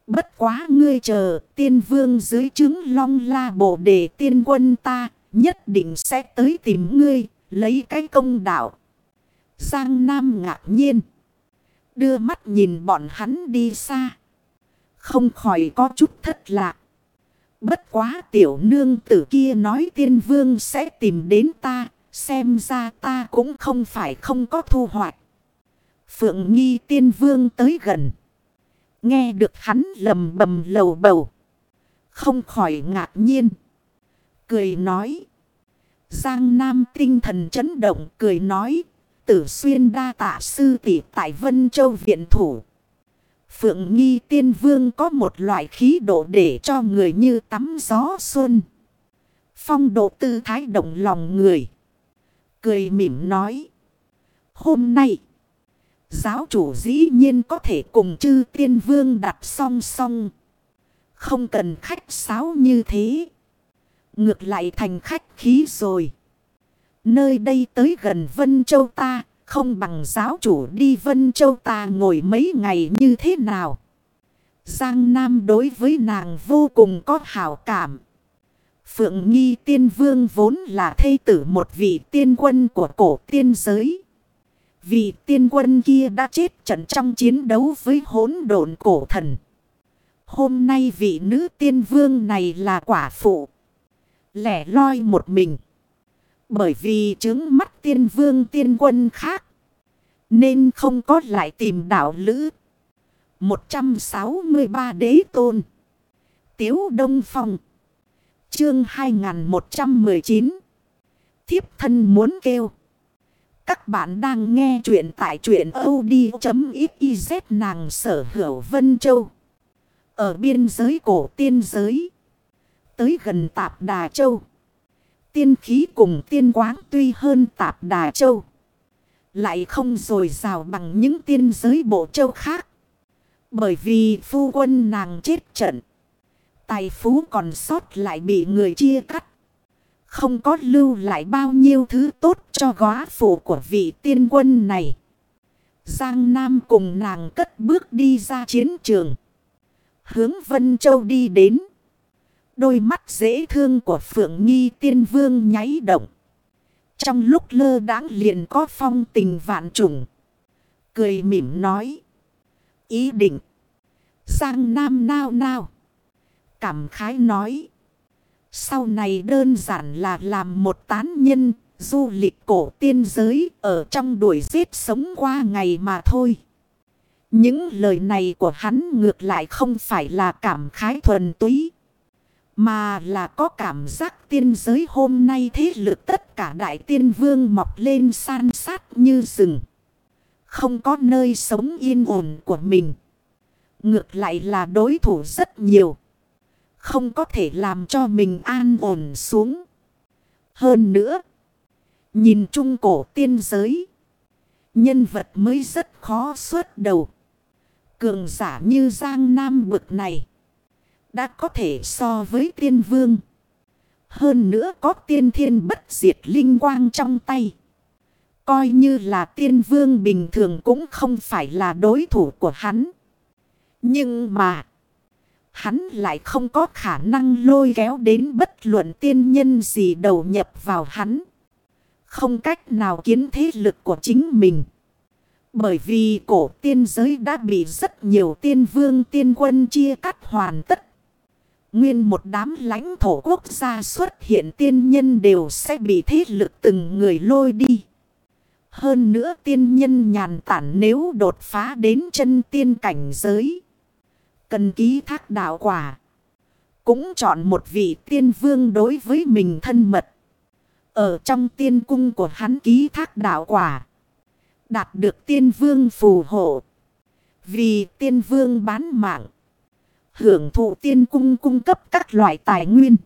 Bất quá ngươi chờ, tiên vương dưới trứng long la bộ để tiên quân ta, nhất định sẽ tới tìm ngươi, lấy cái công đạo. Giang Nam ngạc nhiên. Đưa mắt nhìn bọn hắn đi xa. Không khỏi có chút thất lạc. Bất quá tiểu nương tử kia nói tiên vương sẽ tìm đến ta. Xem ra ta cũng không phải không có thu hoạch. Phượng nghi tiên vương tới gần. Nghe được hắn lầm bầm lầu bầu. Không khỏi ngạc nhiên. Cười nói. Giang Nam tinh thần chấn động cười nói. Tử xuyên đa tạ sư tỷ tại Vân Châu Viện Thủ. Phượng Nghi Tiên Vương có một loại khí độ để cho người như tắm gió xuân. Phong độ tư thái động lòng người. Cười mỉm nói. Hôm nay. Giáo chủ dĩ nhiên có thể cùng chư tiên vương đặt song song. Không cần khách sáo như thế. Ngược lại thành khách khí rồi. Nơi đây tới gần Vân Châu ta. Không bằng giáo chủ đi Vân Châu ta ngồi mấy ngày như thế nào. Giang Nam đối với nàng vô cùng có hảo cảm. Phượng Nghi Tiên Vương vốn là thê tử một vị tiên quân của cổ tiên giới vì tiên quân kia đã chết trận trong chiến đấu với hỗn độn cổ thần. Hôm nay vị nữ tiên vương này là quả phụ. Lẻ loi một mình. Bởi vì chứng mắt tiên vương tiên quân khác. Nên không có lại tìm đạo lữ. 163 đế tôn. Tiếu Đông Phong. Chương 2119. Thiếp thân muốn kêu. Các bạn đang nghe chuyện tại chuyện od.xyz nàng sở hữu Vân Châu. Ở biên giới cổ tiên giới. Tới gần Tạp Đà Châu. Tiên khí cùng tiên quáng tuy hơn Tạp Đà Châu. Lại không dồi dào bằng những tiên giới bộ châu khác. Bởi vì phu quân nàng chết trận. Tài phú còn sót lại bị người chia cắt. Không có lưu lại bao nhiêu thứ tốt cho góa phụ của vị tiên quân này. Giang Nam cùng nàng cất bước đi ra chiến trường. Hướng Vân Châu đi đến. Đôi mắt dễ thương của Phượng Nghi tiên vương nháy động. Trong lúc lơ đãng liền có phong tình vạn trùng. Cười mỉm nói. Ý định. Giang Nam nao nao. Cảm khái nói. Sau này đơn giản là làm một tán nhân, du lịch cổ tiên giới ở trong đuổi giết sống qua ngày mà thôi. Những lời này của hắn ngược lại không phải là cảm khái thuần túy. Mà là có cảm giác tiên giới hôm nay thế lực tất cả đại tiên vương mọc lên san sát như rừng. Không có nơi sống yên ổn của mình. Ngược lại là đối thủ rất nhiều. Không có thể làm cho mình an ổn xuống. Hơn nữa. Nhìn trung cổ tiên giới. Nhân vật mới rất khó xuất đầu. Cường giả như Giang Nam bực này. Đã có thể so với tiên vương. Hơn nữa có tiên thiên bất diệt linh quang trong tay. Coi như là tiên vương bình thường cũng không phải là đối thủ của hắn. Nhưng mà. Hắn lại không có khả năng lôi kéo đến bất luận tiên nhân gì đầu nhập vào hắn. Không cách nào kiến thế lực của chính mình. Bởi vì cổ tiên giới đã bị rất nhiều tiên vương, tiên quân chia cắt hoàn tất. Nguyên một đám lãnh thổ quốc gia xuất hiện tiên nhân đều sẽ bị thế lực từng người lôi đi. Hơn nữa tiên nhân nhàn tản nếu đột phá đến chân tiên cảnh giới. Cần ký thác đạo quả. Cũng chọn một vị tiên vương đối với mình thân mật. Ở trong tiên cung của hắn ký thác đạo quả. Đạt được tiên vương phù hộ. Vì tiên vương bán mạng. Hưởng thụ tiên cung cung cấp các loại tài nguyên.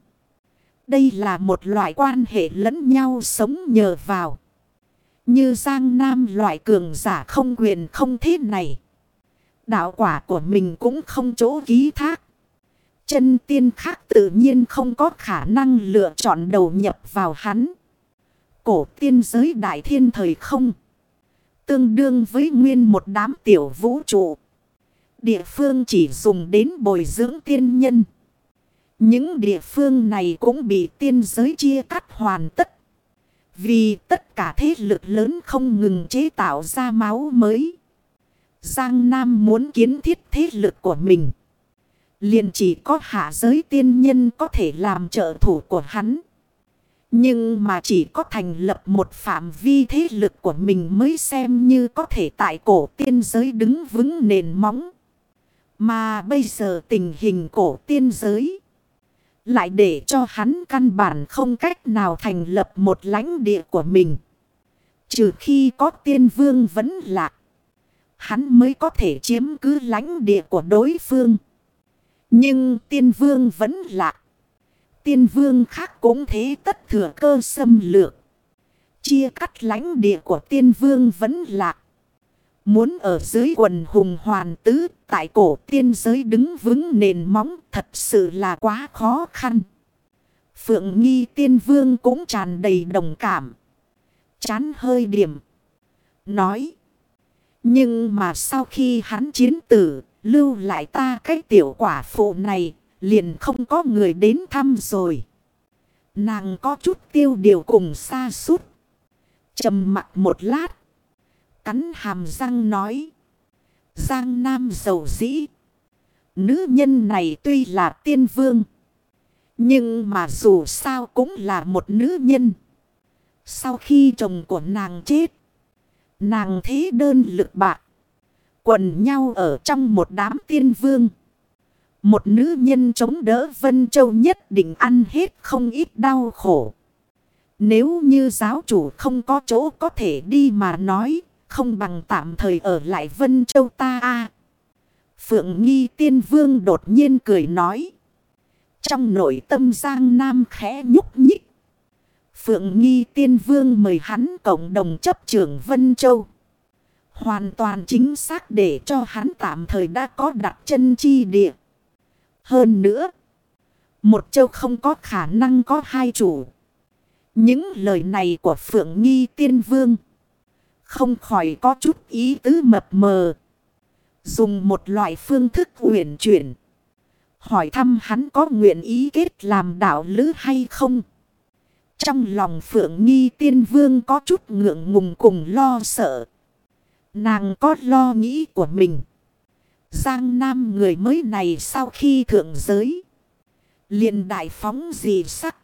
Đây là một loại quan hệ lẫn nhau sống nhờ vào. Như Giang Nam loại cường giả không quyền không thế này. Đạo quả của mình cũng không chỗ ký thác. Chân tiên khác tự nhiên không có khả năng lựa chọn đầu nhập vào hắn. Cổ tiên giới đại thiên thời không. Tương đương với nguyên một đám tiểu vũ trụ. Địa phương chỉ dùng đến bồi dưỡng tiên nhân. Những địa phương này cũng bị tiên giới chia cắt hoàn tất. Vì tất cả thế lực lớn không ngừng chế tạo ra máu mới. Giang Nam muốn kiến thiết thế lực của mình. liền chỉ có hạ giới tiên nhân có thể làm trợ thủ của hắn. Nhưng mà chỉ có thành lập một phạm vi thế lực của mình mới xem như có thể tại cổ tiên giới đứng vững nền móng. Mà bây giờ tình hình cổ tiên giới lại để cho hắn căn bản không cách nào thành lập một lãnh địa của mình. Trừ khi có tiên vương vẫn lạc. Hắn mới có thể chiếm cứ lãnh địa của đối phương. Nhưng tiên vương vẫn lạc. Tiên vương khác cũng thế tất thừa cơ xâm lược. Chia cắt lãnh địa của tiên vương vẫn lạc. Muốn ở dưới quần hùng hoàn tứ, tại cổ tiên giới đứng vững nền móng thật sự là quá khó khăn. Phượng nghi tiên vương cũng tràn đầy đồng cảm. Chán hơi điểm. Nói. Nhưng mà sau khi hắn chiến tử, lưu lại ta cái tiểu quả phụ này, liền không có người đến thăm rồi. Nàng có chút tiêu điều cùng xa sút trầm mặt một lát. Cắn hàm răng nói. Giang Nam giàu dĩ. Nữ nhân này tuy là tiên vương. Nhưng mà dù sao cũng là một nữ nhân. Sau khi chồng của nàng chết. Nàng thế đơn lực bạc. Quần nhau ở trong một đám tiên vương. Một nữ nhân chống đỡ Vân Châu nhất định ăn hết không ít đau khổ. Nếu như giáo chủ không có chỗ có thể đi mà nói, không bằng tạm thời ở lại Vân Châu ta a Phượng Nghi Tiên Vương đột nhiên cười nói. Trong nội tâm Giang Nam khẽ nhúc nhích. Phượng Nghi Tiên Vương mời hắn cộng đồng chấp trưởng Vân Châu. Hoàn toàn chính xác để cho hắn tạm thời đã có đặt chân chi địa. Hơn nữa, một châu không có khả năng có hai chủ. Những lời này của Phượng Nghi Tiên Vương không khỏi có chút ý tứ mập mờ. Dùng một loại phương thức uyển chuyển. Hỏi thăm hắn có nguyện ý kết làm đạo lữ hay không. Trong lòng Phượng Nghi Tiên Vương có chút ngượng ngùng cùng lo sợ. Nàng có lo nghĩ của mình. Giang Nam người mới này sau khi thượng giới. liền đại phóng gì sắc.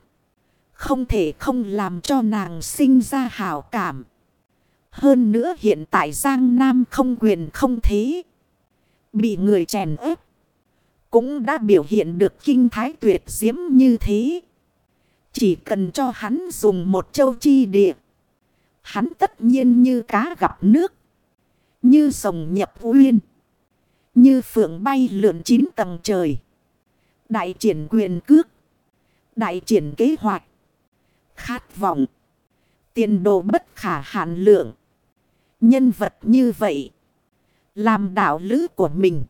Không thể không làm cho nàng sinh ra hảo cảm. Hơn nữa hiện tại Giang Nam không quyền không thế. Bị người chèn ép. Cũng đã biểu hiện được kinh thái tuyệt diễm như thế. Chỉ cần cho hắn dùng một châu chi địa. Hắn tất nhiên như cá gặp nước. Như sồng nhập uyên. Như phượng bay lượn chín tầng trời. Đại triển quyền cước. Đại triển kế hoạch. Khát vọng. Tiền đồ bất khả hạn lượng. Nhân vật như vậy. Làm đạo lữ của mình.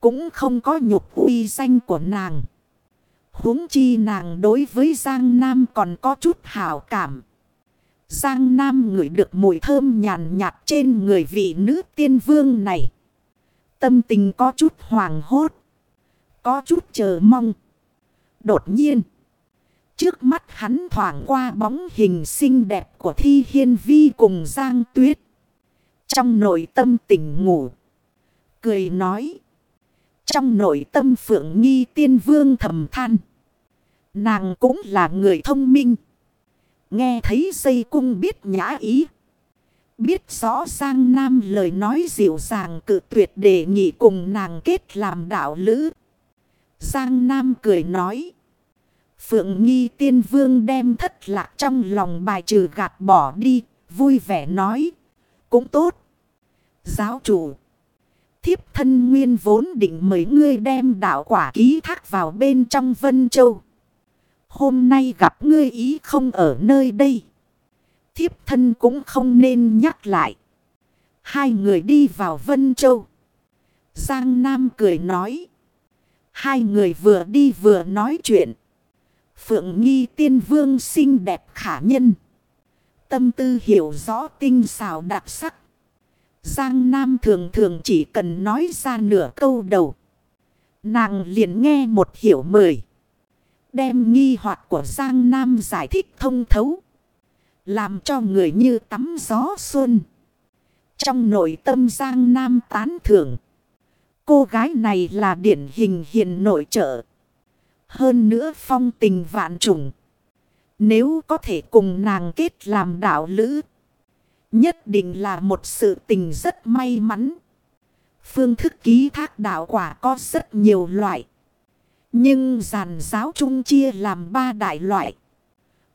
Cũng không có nhục uy danh của nàng huống chi nàng đối với Giang Nam còn có chút hảo cảm. Giang Nam ngửi được mùi thơm nhàn nhạt trên người vị nữ tiên vương này. Tâm tình có chút hoàng hốt. Có chút chờ mong. Đột nhiên. Trước mắt hắn thoảng qua bóng hình xinh đẹp của Thi Hiên Vi cùng Giang Tuyết. Trong nội tâm tỉnh ngủ. Cười nói. Trong nội tâm phượng nghi tiên vương thầm than. Nàng cũng là người thông minh. Nghe thấy dây cung biết nhã ý. Biết rõ Giang Nam lời nói dịu dàng cự tuyệt đề nghị cùng nàng kết làm đạo lữ. Giang Nam cười nói. Phượng Nghi Tiên Vương đem thất lạc trong lòng bài trừ gạt bỏ đi. Vui vẻ nói. Cũng tốt. Giáo chủ. Thiếp thân nguyên vốn định mời ngươi đem đạo quả ký thác vào bên trong Vân Châu. Hôm nay gặp ngươi ý không ở nơi đây. Thiếp thân cũng không nên nhắc lại. Hai người đi vào Vân Châu. Giang Nam cười nói. Hai người vừa đi vừa nói chuyện. Phượng Nghi tiên vương xinh đẹp khả nhân. Tâm tư hiểu rõ tinh xào đặc sắc. Giang Nam thường thường chỉ cần nói ra nửa câu đầu. Nàng liền nghe một hiểu mười. Đem nghi hoặc của Giang Nam giải thích thông thấu. Làm cho người như tắm gió xuân. Trong nội tâm Giang Nam tán thưởng. Cô gái này là điển hình hiền nội trợ. Hơn nữa phong tình vạn trùng. Nếu có thể cùng nàng kết làm đạo lữ. Nhất định là một sự tình rất may mắn. Phương thức ký thác đạo quả có rất nhiều loại. Nhưng giàn giáo chung chia làm ba đại loại.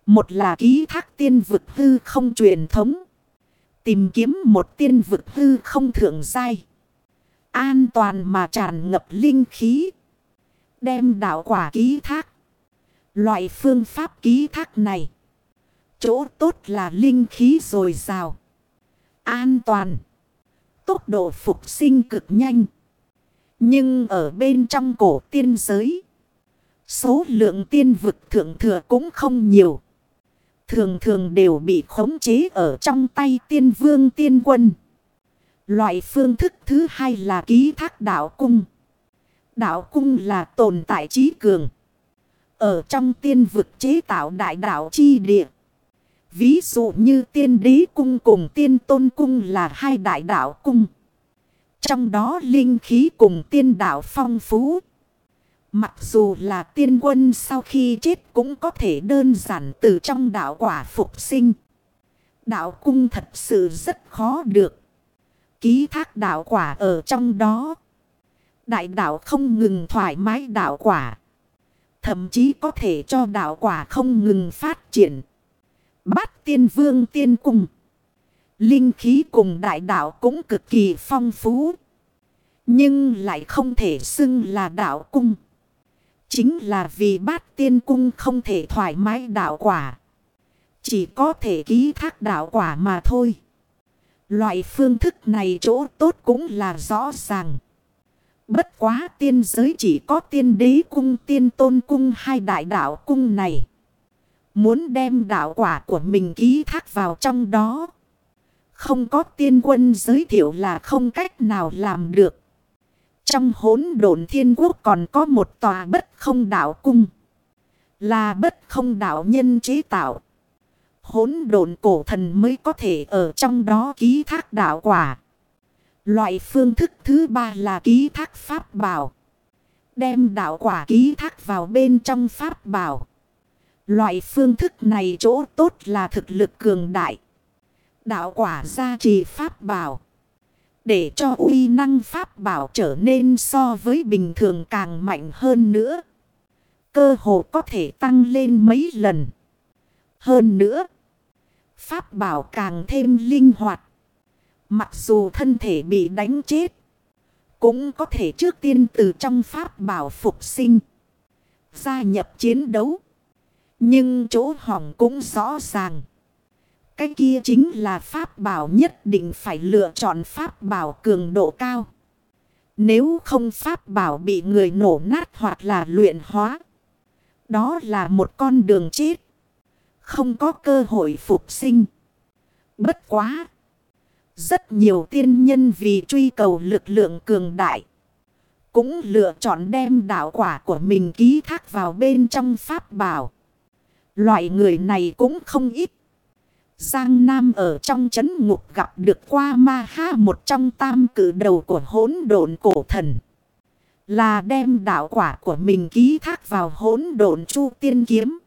Một là ký thác tiên vực hư không truyền thống. Tìm kiếm một tiên vực hư không thượng giai. An toàn mà tràn ngập linh khí. Đem đạo quả ký thác. Loại phương pháp ký thác này. Chỗ tốt là linh khí rồi rào. An toàn. Tốc độ phục sinh cực nhanh. Nhưng ở bên trong cổ tiên giới. Số lượng tiên vực thượng thừa cũng không nhiều. Thường thường đều bị khống chế ở trong tay tiên vương tiên quân. Loại phương thức thứ hai là ký thác đạo cung. Đạo cung là tồn tại trí cường. Ở trong tiên vực chế tạo đại đạo chi địa. Ví dụ như tiên đế cung cùng tiên tôn cung là hai đại đạo cung. Trong đó linh khí cùng tiên đạo phong phú. Mặc dù là tiên quân sau khi chết cũng có thể đơn giản từ trong đạo quả phục sinh. Đạo cung thật sự rất khó được. Ký thác đạo quả ở trong đó. Đại đạo không ngừng thoải mái đạo quả. Thậm chí có thể cho đạo quả không ngừng phát triển. Bát tiên vương tiên cung. Linh khí cùng đại đạo cũng cực kỳ phong phú. Nhưng lại không thể xưng là đạo cung. Chính là vì bát tiên cung không thể thoải mái đạo quả. Chỉ có thể ký thác đạo quả mà thôi. Loại phương thức này chỗ tốt cũng là rõ ràng. Bất quá tiên giới chỉ có tiên đế cung, tiên tôn cung hai đại đạo cung này. Muốn đem đạo quả của mình ký thác vào trong đó. Không có tiên quân giới thiệu là không cách nào làm được. Trong hốn độn thiên quốc còn có một tòa bất không đạo cung. Là bất không đạo nhân chế tạo. Hốn độn cổ thần mới có thể ở trong đó ký thác đạo quả. Loại phương thức thứ ba là ký thác pháp bảo. Đem đạo quả ký thác vào bên trong pháp bảo. Loại phương thức này chỗ tốt là thực lực cường đại. Đạo quả gia trì pháp bảo. Để cho uy năng pháp bảo trở nên so với bình thường càng mạnh hơn nữa. Cơ hồ có thể tăng lên mấy lần. Hơn nữa. Pháp bảo càng thêm linh hoạt. Mặc dù thân thể bị đánh chết. Cũng có thể trước tiên từ trong pháp bảo phục sinh. Gia nhập chiến đấu. Nhưng chỗ hỏng cũng rõ ràng. Cái kia chính là pháp bảo nhất định phải lựa chọn pháp bảo cường độ cao. Nếu không pháp bảo bị người nổ nát hoặc là luyện hóa. Đó là một con đường chết. Không có cơ hội phục sinh. Bất quá. Rất nhiều tiên nhân vì truy cầu lực lượng cường đại. Cũng lựa chọn đem đạo quả của mình ký thác vào bên trong pháp bảo. Loại người này cũng không ít. Giang Nam ở trong chấn ngục gặp được qua ma ha một trong tam cử đầu của hỗn độn cổ thần. Là đem đạo quả của mình ký thác vào hỗn độn chu tiên kiếm.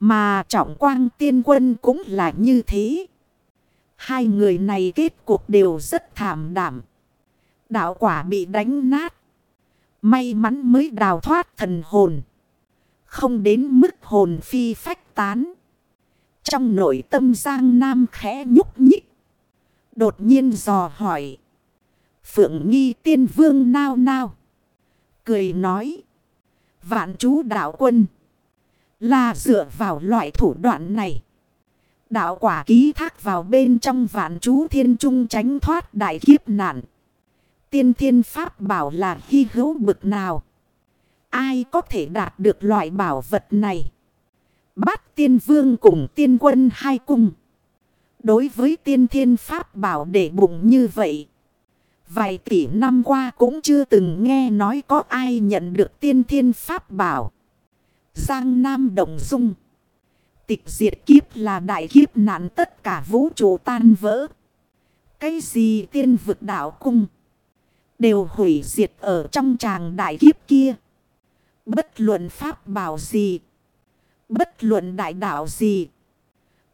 Mà trọng quang tiên quân cũng là như thế. Hai người này kết cuộc đều rất thảm đảm. Đạo quả bị đánh nát. May mắn mới đào thoát thần hồn. Không đến mức hồn phi phách tán. Trong nội tâm Giang Nam khẽ nhúc nhích. Đột nhiên dò hỏi. Phượng nghi tiên vương nao nao. Cười nói. Vạn chú đạo quân. Là dựa vào loại thủ đoạn này. Đạo quả ký thác vào bên trong vạn chú thiên trung tránh thoát đại kiếp nạn. Tiên thiên pháp bảo là hy hữu bực nào. Ai có thể đạt được loại bảo vật này? Bát tiên vương cùng tiên quân hai cung. Đối với tiên thiên pháp bảo để bụng như vậy. Vài tỷ năm qua cũng chưa từng nghe nói có ai nhận được tiên thiên pháp bảo. Giang Nam Động Dung. Tịch diệt kiếp là đại kiếp nạn tất cả vũ trụ tan vỡ. Cái gì tiên vực đảo cung. Đều hủy diệt ở trong tràng đại kiếp kia. Bất luận pháp bảo gì. Bất luận đại đạo gì.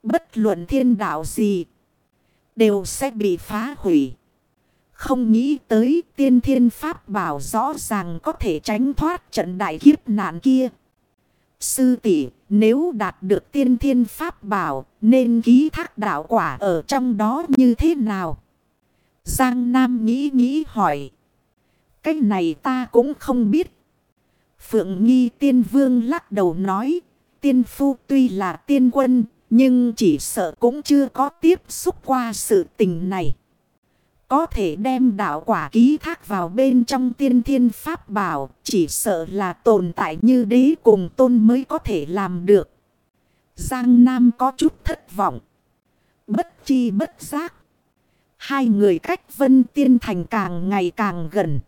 Bất luận thiên đạo gì. Đều sẽ bị phá hủy. Không nghĩ tới tiên thiên pháp bảo rõ ràng có thể tránh thoát trận đại kiếp nạn kia. Sư tỷ, nếu đạt được tiên thiên pháp bảo, nên ký thác đạo quả ở trong đó như thế nào? Giang Nam nghĩ nghĩ hỏi. Cái này ta cũng không biết. Phượng Nghi tiên vương lắc đầu nói. Tiên phu tuy là tiên quân, nhưng chỉ sợ cũng chưa có tiếp xúc qua sự tình này. Có thể đem đạo quả ký thác vào bên trong tiên thiên pháp bảo. Chỉ sợ là tồn tại như đế cùng tôn mới có thể làm được. Giang Nam có chút thất vọng. Bất chi bất giác. Hai người cách vân tiên thành càng ngày càng gần.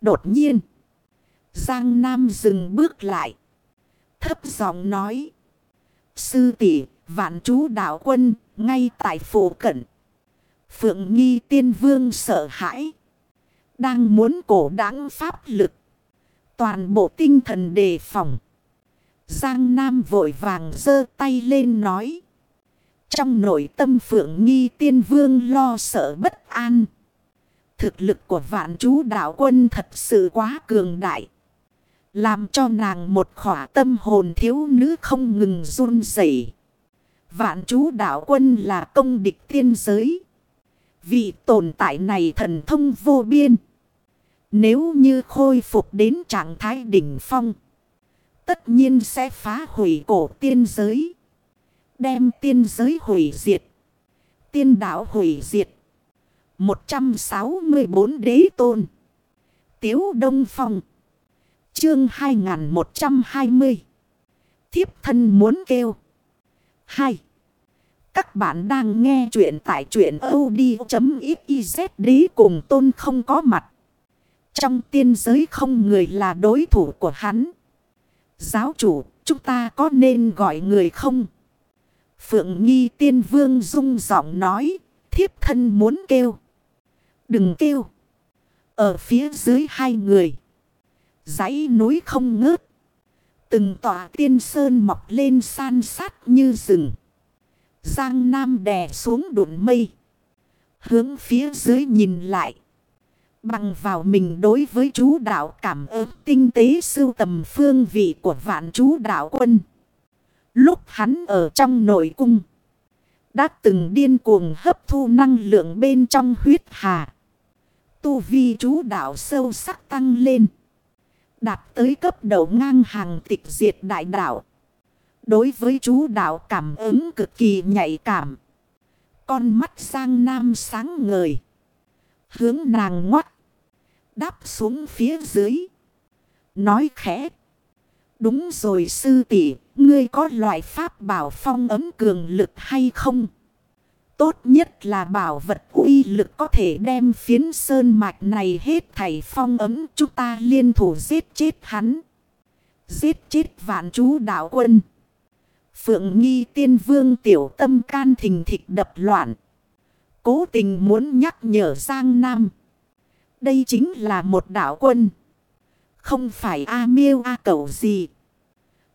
Đột nhiên. Giang Nam dừng bước lại. Thấp giọng nói. Sư tỷ, vạn chú đạo quân, ngay tại phủ cận. Phượng nghi tiên vương sợ hãi. Đang muốn cổ đáng pháp lực. Toàn bộ tinh thần đề phòng. Giang Nam vội vàng giơ tay lên nói. Trong nội tâm Phượng nghi tiên vương lo sợ bất an. Thực lực của vạn chú đạo quân thật sự quá cường đại. Làm cho nàng một khỏa tâm hồn thiếu nữ không ngừng run rẩy. Vạn chú đạo quân là công địch tiên giới. Vị tồn tại này thần thông vô biên. Nếu như khôi phục đến trạng thái đỉnh phong. Tất nhiên sẽ phá hủy cổ tiên giới. Đem tiên giới hủy diệt. Tiên đạo hủy diệt. 164 đế tôn. Tiếu Đông Phong. Chương 2120. Thiếp thân muốn kêu. 2. Các bạn đang nghe chuyện tại chuyện od.xyz đế cùng tôn không có mặt. Trong tiên giới không người là đối thủ của hắn. Giáo chủ, chúng ta có nên gọi người không? Phượng Nghi tiên vương rung giọng nói, thiếp thân muốn kêu. Đừng kêu. Ở phía dưới hai người dãy núi không ngớt. Từng tòa tiên sơn mọc lên san sát như rừng. Giang Nam đè xuống đụn mây. Hướng phía dưới nhìn lại. Bằng vào mình đối với chú đạo cảm ơn tinh tế sưu tầm phương vị của vạn chú đạo quân. Lúc hắn ở trong nội cung. Đã từng điên cuồng hấp thu năng lượng bên trong huyết hà. Tu vi chú đạo sâu sắc tăng lên. Đạt tới cấp đầu ngang hàng tịch diệt đại đạo. Đối với chú đạo cảm ứng cực kỳ nhạy cảm. Con mắt sang nam sáng ngời. Hướng nàng ngoắt. Đáp xuống phía dưới. Nói khẽ. Đúng rồi sư tỷ, ngươi có loại pháp bảo phong ấm cường lực hay không? Tốt nhất là bảo vật uy lực có thể đem phiến sơn mạch này hết thảy phong ấm, chúng ta liên thủ giết chết hắn. Giết chết vạn chú đạo quân. Phượng nghi tiên vương tiểu tâm can thình thịch đập loạn. Cố tình muốn nhắc nhở Giang Nam. Đây chính là một đạo quân. Không phải A miêu A cầu gì.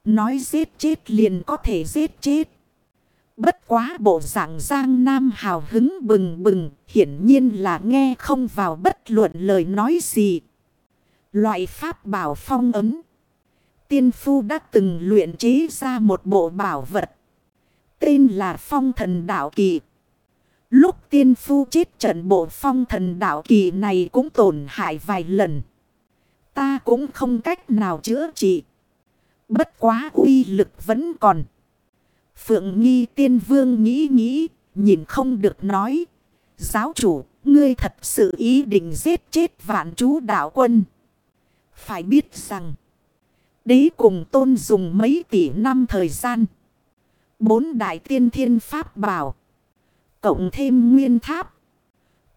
Nói giết chết liền có thể giết chết. Bất quá bộ dạng Giang Nam hào hứng bừng bừng. Hiển nhiên là nghe không vào bất luận lời nói gì. Loại pháp bảo phong ấm. Tiên phu đã từng luyện chế ra một bộ bảo vật. Tên là phong thần đạo kỳ. Lúc tiên phu chết trận bộ phong thần đạo kỳ này cũng tổn hại vài lần. Ta cũng không cách nào chữa trị. Bất quá uy lực vẫn còn. Phượng nghi tiên vương nghĩ nghĩ, nhìn không được nói. Giáo chủ, ngươi thật sự ý định giết chết vạn chú đạo quân. Phải biết rằng, đế cùng tôn dùng mấy tỷ năm thời gian. Bốn đại tiên thiên pháp bảo. cộng thêm nguyên tháp.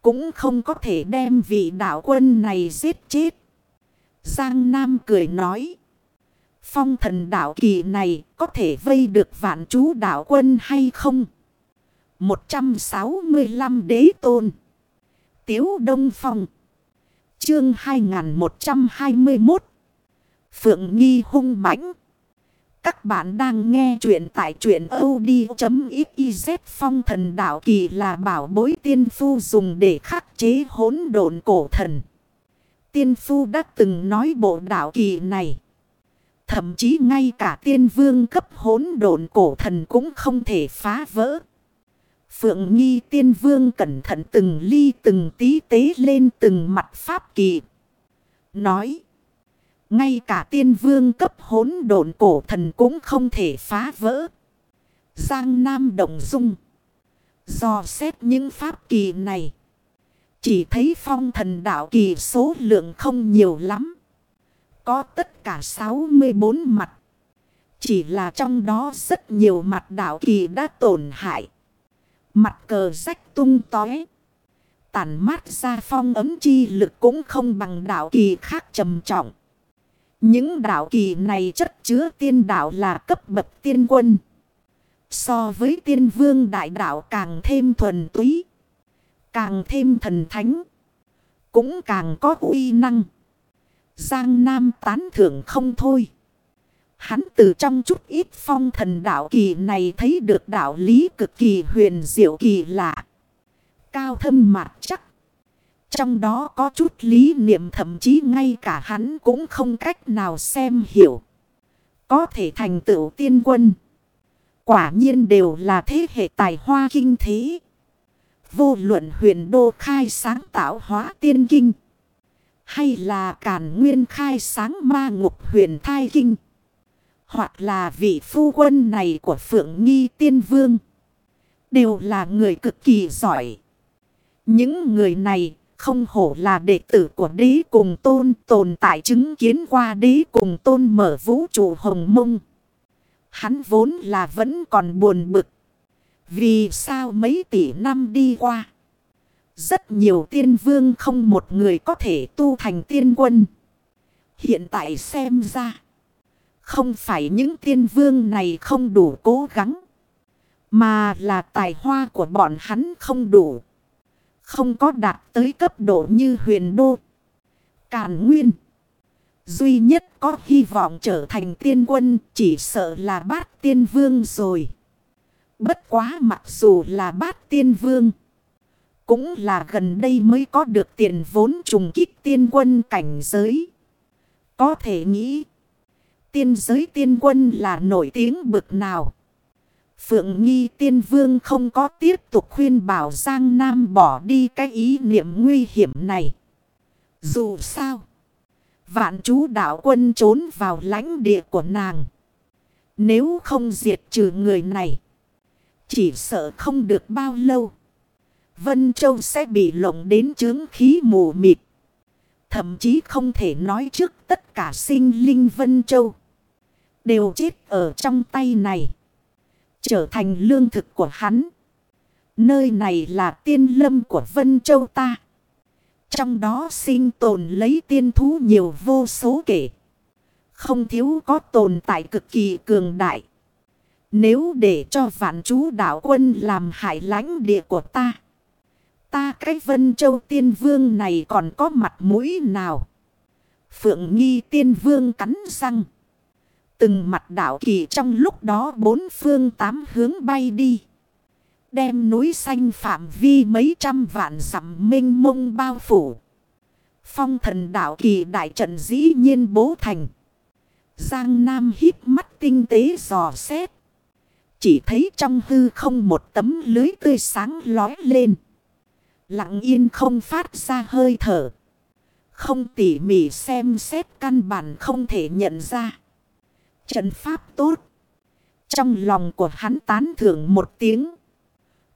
Cũng không có thể đem vị đạo quân này giết chết. Giang Nam cười nói. Phong thần đạo kỳ này có thể vây được vạn chú đạo quân hay không? 165 đế tôn. Tiếu Đông Phong. Chương 2121. Phượng Nghi hung mãnh. Các bạn đang nghe chuyện tại truyện od.xyz phong thần đạo kỳ là bảo bối tiên phu dùng để khắc chế hỗn độn cổ thần. Tiên phu đã từng nói bộ đạo kỳ này. Thậm chí ngay cả tiên vương cấp hỗn độn cổ thần cũng không thể phá vỡ. Phượng nghi tiên vương cẩn thận từng ly từng tí tế lên từng mặt pháp kỳ. Nói. Ngay cả tiên vương cấp hỗn độn cổ thần cũng không thể phá vỡ. Giang Nam Động Dung. Do xét những pháp kỳ này. Chỉ thấy phong thần đạo kỳ số lượng không nhiều lắm. Có tất cả 64 mặt. Chỉ là trong đó rất nhiều mặt đạo kỳ đã tổn hại. Mặt cờ rách tung tói. Tản mát ra phong ấm chi lực cũng không bằng đạo kỳ khác trầm trọng. Những đạo kỳ này chất chứa tiên đạo là cấp bậc tiên quân. So với tiên vương đại đạo càng thêm thuần túy. Càng thêm thần thánh. Cũng càng có uy năng. Giang Nam tán thưởng không thôi. Hắn từ trong chút ít phong thần đạo kỳ này thấy được đạo lý cực kỳ huyền diệu kỳ lạ. Cao thâm mạc chắc. Trong đó có chút lý niệm thậm chí ngay cả hắn cũng không cách nào xem hiểu. Có thể thành tựu tiên quân. Quả nhiên đều là thế hệ tài hoa kinh thế. Vô luận huyền đô khai sáng tạo hóa tiên kinh. Hay là càn nguyên khai sáng ma ngục huyền thai kinh. Hoặc là vị phu quân này của Phượng Nghi Tiên Vương. Đều là người cực kỳ giỏi. Những người này không hổ là đệ tử của đế cùng tôn, tồn tại chứng kiến qua đế cùng tôn mở vũ trụ hồng mông. Hắn vốn là vẫn còn buồn bực. Vì sao mấy tỷ năm đi qua. Rất nhiều tiên vương không một người có thể tu thành tiên quân. Hiện tại xem ra. Không phải những tiên vương này không đủ cố gắng. Mà là tài hoa của bọn hắn không đủ. Không có đạt tới cấp độ như huyền đô. Càn nguyên. Duy nhất có hy vọng trở thành tiên quân chỉ sợ là bát tiên vương rồi. Bất quá mặc dù là bát tiên vương. Cũng là gần đây mới có được tiền vốn trùng kích tiên quân cảnh giới. Có thể nghĩ. Tiên giới tiên quân là nổi tiếng bực nào. Phượng Nghi Tiên Vương không có tiếp tục khuyên bảo Giang Nam bỏ đi cái ý niệm nguy hiểm này. Dù sao, vạn chú đạo quân trốn vào lãnh địa của nàng. Nếu không diệt trừ người này, chỉ sợ không được bao lâu. Vân Châu sẽ bị lộng đến chướng khí mù mịt. Thậm chí không thể nói trước tất cả sinh linh Vân Châu. Đều chết ở trong tay này. Trở thành lương thực của hắn. Nơi này là tiên lâm của Vân Châu ta. Trong đó sinh tồn lấy tiên thú nhiều vô số kể. Không thiếu có tồn tại cực kỳ cường đại. Nếu để cho vạn chú đạo quân làm hại lãnh địa của ta. Ta cái Vân Châu tiên vương này còn có mặt mũi nào? Phượng nghi tiên vương cắn răng. Từng mặt đảo kỳ trong lúc đó bốn phương tám hướng bay đi. Đem núi xanh phạm vi mấy trăm vạn dặm minh mông bao phủ. Phong thần đảo kỳ đại trận dĩ nhiên bố thành. Giang Nam hít mắt tinh tế dò xét. Chỉ thấy trong hư không một tấm lưới tươi sáng lói lên. Lặng yên không phát ra hơi thở. Không tỉ mỉ xem xét căn bản không thể nhận ra. Trận pháp tốt. Trong lòng của hắn tán thưởng một tiếng.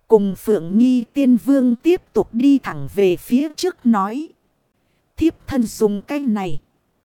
Cùng Phượng Nghi Tiên Vương tiếp tục đi thẳng về phía trước nói. Thiếp thân dùng cái này.